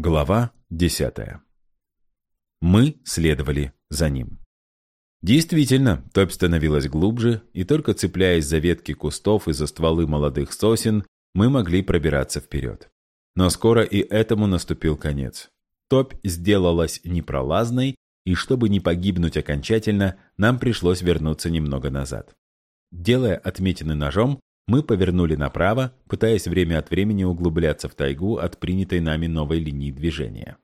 Глава десятая. Мы следовали за ним. Действительно, топь становилась глубже, и только цепляясь за ветки кустов и за стволы молодых сосен, мы могли пробираться вперед. Но скоро и этому наступил конец. Топь сделалась непролазной, и чтобы не погибнуть окончательно, нам пришлось вернуться немного назад. Делая отметины ножом, мы повернули направо, пытаясь время от времени углубляться в тайгу от принятой нами новой линии движения.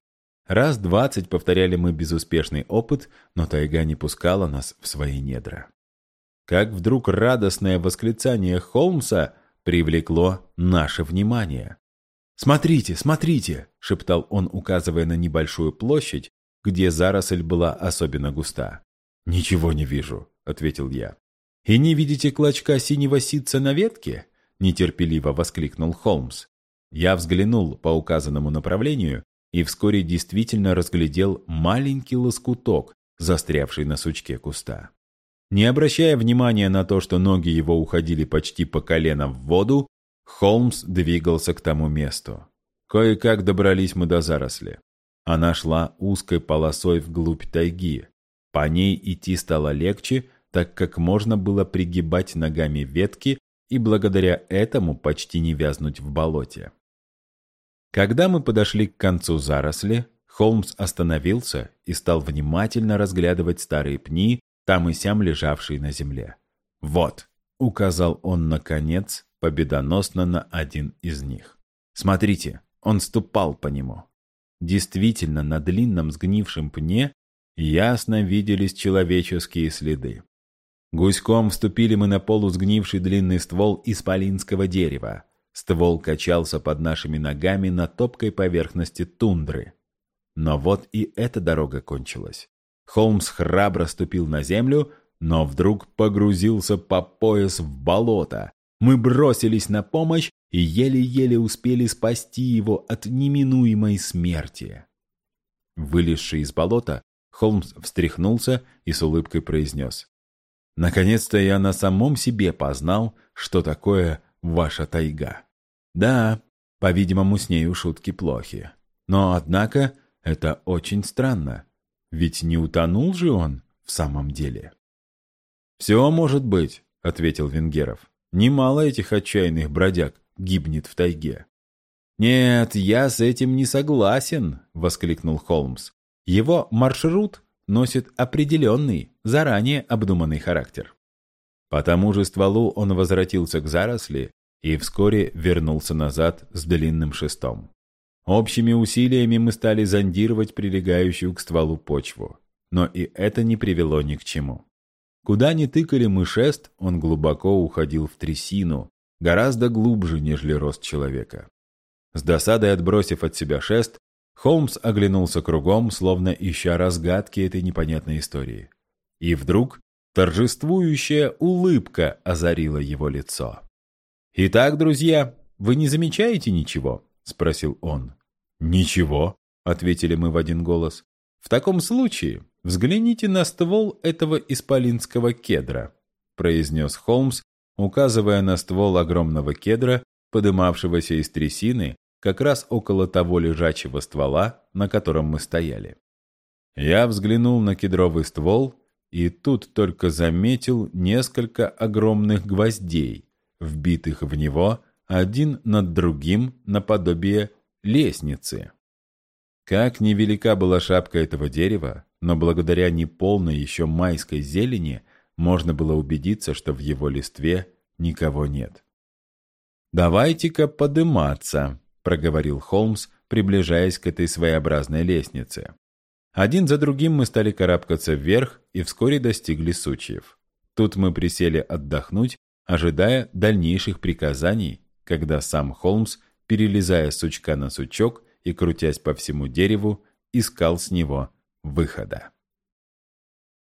Раз двадцать повторяли мы безуспешный опыт, но тайга не пускала нас в свои недра. Как вдруг радостное восклицание Холмса привлекло наше внимание. «Смотрите, смотрите!» — шептал он, указывая на небольшую площадь, где заросль была особенно густа. «Ничего не вижу», — ответил я. «И не видите клочка синего ситца на ветке?» — нетерпеливо воскликнул Холмс. Я взглянул по указанному направлению и вскоре действительно разглядел маленький лоскуток, застрявший на сучке куста. Не обращая внимания на то, что ноги его уходили почти по колено в воду, Холмс двигался к тому месту. Кое-как добрались мы до заросли. Она шла узкой полосой вглубь тайги. По ней идти стало легче, так как можно было пригибать ногами ветки и благодаря этому почти не вязнуть в болоте. Когда мы подошли к концу заросли, Холмс остановился и стал внимательно разглядывать старые пни, там и сям лежавшие на земле. «Вот», — указал он, наконец, победоносно на один из них. «Смотрите, он ступал по нему». Действительно, на длинном сгнившем пне ясно виделись человеческие следы. Гуськом вступили мы на полусгнивший длинный ствол исполинского дерева. Ствол качался под нашими ногами на топкой поверхности тундры. Но вот и эта дорога кончилась. Холмс храбро ступил на землю, но вдруг погрузился по пояс в болото. Мы бросились на помощь и еле-еле успели спасти его от неминуемой смерти. Вылезший из болота, Холмс встряхнулся и с улыбкой произнес. Наконец-то я на самом себе познал, что такое ваша тайга. Да, по-видимому, с нею шутки плохи. Но, однако, это очень странно. Ведь не утонул же он в самом деле. «Все может быть», — ответил Венгеров. «Немало этих отчаянных бродяг гибнет в тайге». «Нет, я с этим не согласен», — воскликнул Холмс. «Его маршрут носит определенный, заранее обдуманный характер. По тому же стволу он возвратился к заросли и вскоре вернулся назад с длинным шестом. Общими усилиями мы стали зондировать прилегающую к стволу почву, но и это не привело ни к чему. Куда ни тыкали мы шест, он глубоко уходил в трясину, гораздо глубже, нежели рост человека. С досадой отбросив от себя шест, Холмс оглянулся кругом, словно ища разгадки этой непонятной истории. И вдруг торжествующая улыбка озарила его лицо. «Итак, друзья, вы не замечаете ничего?» — спросил он. «Ничего», — ответили мы в один голос. «В таком случае взгляните на ствол этого исполинского кедра», — произнес Холмс, указывая на ствол огромного кедра, подымавшегося из трясины как раз около того лежачего ствола, на котором мы стояли. Я взглянул на кедровый ствол и тут только заметил несколько огромных гвоздей, вбитых в него один над другим наподобие лестницы. Как невелика была шапка этого дерева, но благодаря неполной еще майской зелени можно было убедиться, что в его листве никого нет. «Давайте-ка подыматься», проговорил Холмс, приближаясь к этой своеобразной лестнице. Один за другим мы стали карабкаться вверх и вскоре достигли сучьев. Тут мы присели отдохнуть, ожидая дальнейших приказаний, когда сам Холмс, перелезая с сучка на сучок и крутясь по всему дереву, искал с него выхода.